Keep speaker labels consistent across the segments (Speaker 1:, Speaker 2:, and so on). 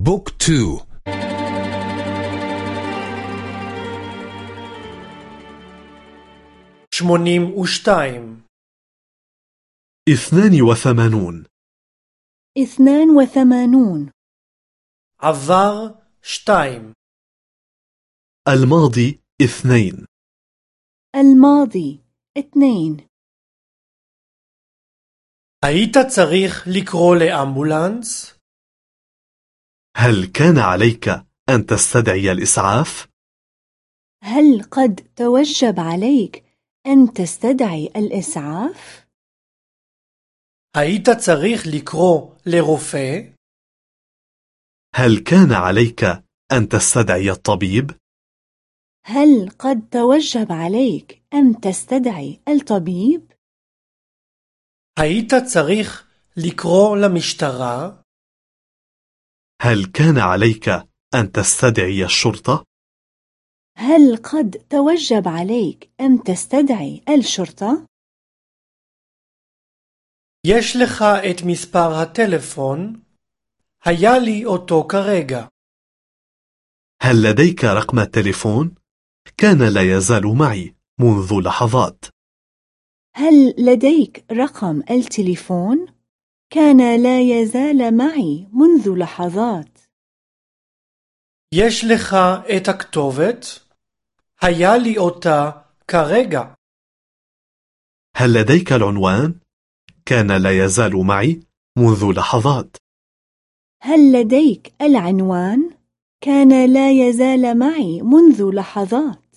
Speaker 1: بوك تو
Speaker 2: شمونيم وشتايم
Speaker 3: اثنان وثمانون
Speaker 4: اثنان وثمانون
Speaker 2: عذار شتايم
Speaker 3: الماضي اثنين
Speaker 4: الماضي اثنين
Speaker 2: היית צריך לקרוא לאמבולנס?
Speaker 3: هل كان عليك أن تستدعي الإسعاف؟
Speaker 4: هل قد توجب عليك أن تستدعي الإسعاف؟
Speaker 2: היית צריך לקרוא לרופא?
Speaker 3: هل كان عليك أن تستدعي الطبيب؟
Speaker 4: هل قد توجب عليك أن تستدعي الطبيب؟
Speaker 2: היית צריך לקרוא למשטרה?
Speaker 3: هل كان عليك أن تستدعي الشرطة؟
Speaker 4: هل قد توجب عليك أن تستدعي الشرطة؟
Speaker 2: יש לך את מספר הטלפון? היה לי אותו כרגע.
Speaker 3: هل لديك رقم التليفون؟ كان لا يزال معي منذ لحظات
Speaker 4: هل لديك رقم التليفون؟ كان لا يزال معي منذ لحظات
Speaker 2: יש לך את הכתובת? היה לי אותה כרגע.
Speaker 3: هل لديك العنوان؟ كان لا يزال معي منذ لحظات
Speaker 4: هل لديك العنوان؟ كان لا يزال معي منذ لحظات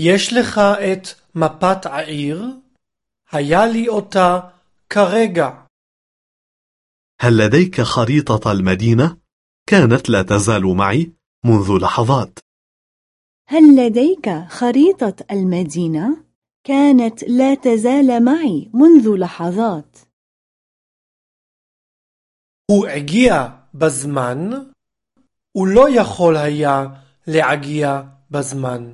Speaker 2: יש לך את מפת העיר? היה לי אותה כרגע.
Speaker 3: هل لديك خريطة المدينة؟ كانت لا تزال معي منذ لحظات
Speaker 4: هل لديك خريطة المدينة؟ كانت لا تزال معي منذ لحظات
Speaker 2: הוא הגיע בזמן? הוא לא יכול היה להגיע בזמן.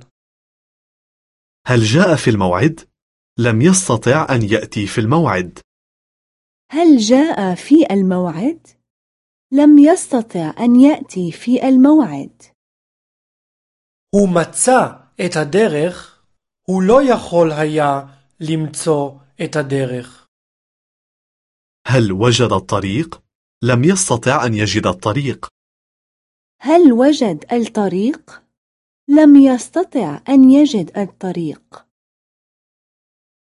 Speaker 3: هل جاء في الموعد؟ لم يستطع أن يأتي في الموعد
Speaker 4: هل جاء في الموعد؟ لم يستطع أن يأتي في الموعد
Speaker 2: הוא מצא את הדרך? הוא לא יכול היה למצוא את הדרך.
Speaker 3: هل وجد الطريق؟ لم يستطع أن يجد الطريق
Speaker 4: هل وجد الطريق؟ لم يستطع أن يجد الطريق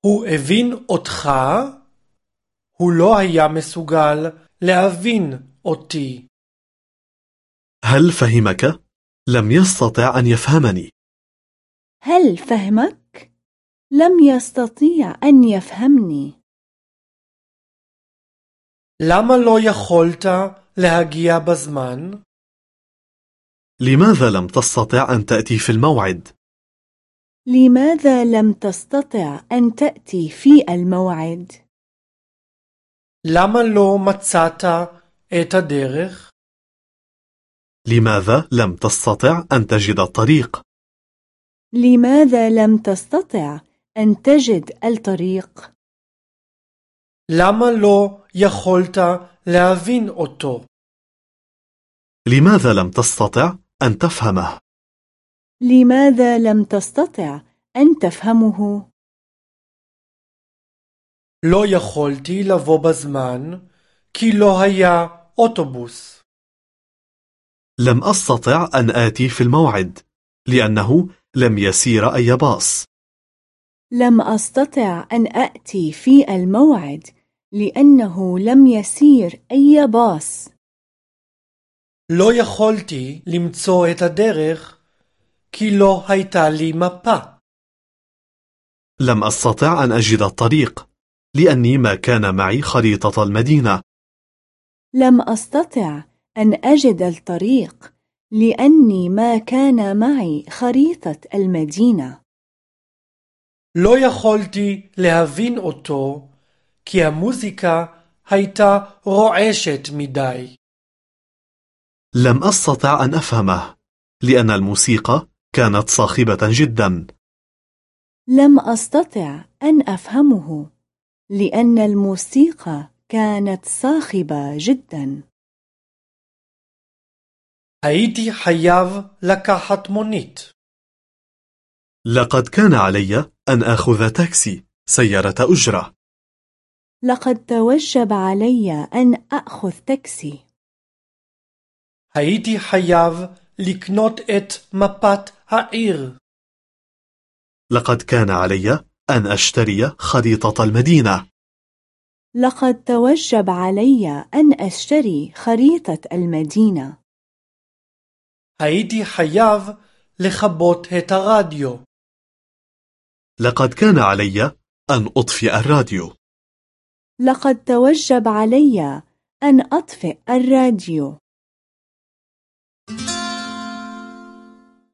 Speaker 2: הוא הבין אותך? הוא לא היה מסוגל להבין אותי.
Speaker 3: هل فهمك؟ لم يستطع أن يفهمني
Speaker 4: هل فهمك؟ لم يستطيع أن يفهمني
Speaker 2: למה לא יכולת להגיע בזמן?
Speaker 3: لماذا لم تستطع أن تأتي في الموعد؟
Speaker 4: لماذا لم تستطع أن تأتي في الموعد؟
Speaker 2: למה לא מצאת את הדרך?
Speaker 3: لماذا لم تستطع أن تجد الطريق؟
Speaker 4: لماذا لم تستطع أن تجد الطريق؟
Speaker 2: למה לא יכולת להבין אותו?
Speaker 3: لماذا لم تستطع أن تفهمه؟
Speaker 4: لماذا لم تستطع أن تفهمه؟
Speaker 2: לא יכולתי לבוא בזמן כי לא היה אוטובוס.
Speaker 3: لم أستطع أن آتي في الموعد لأنه لم يسير أي باص
Speaker 4: لم أستطع أن أأتي في الموعد لأنه لم يسير أي باص
Speaker 2: לא יכולתי למצוא את הדרך כי לא הייתה לי מפה.
Speaker 3: لم أستطع أن أجد الطريق لأني ما كان معي خريطة المدينة
Speaker 4: لم أستطع أن أجد الطريق لأني ما كان معي خريطة المدينة
Speaker 2: לא יכולתי להבין אותו כי המוזיקה הייתה רועשת מדי.
Speaker 3: لم أستطع أن أفهمه لأن الموسيقى كانت صاخبة جدا
Speaker 4: لم أستطع أن أفهمه لأن الموسيقى كانت صاخبة جدا
Speaker 2: הייתי חייב לקחת מונית.
Speaker 3: لقد كان علي أن آخذ تاكسي سيارة أجرة
Speaker 4: لقد توجب علي أن أخذ تاكسي
Speaker 2: הייתי חייב לקנות את מפת העיר.
Speaker 3: لقد كان علي أن أشتري خريطة المدينة
Speaker 4: لقد توجب علي أن أشتري خريطة المدينة
Speaker 2: הייתי חייב לכבות את הרדיו.
Speaker 3: لقد كان علي أن أطفئ الراديو
Speaker 4: لقد توجب علي أن أطفئ الراديو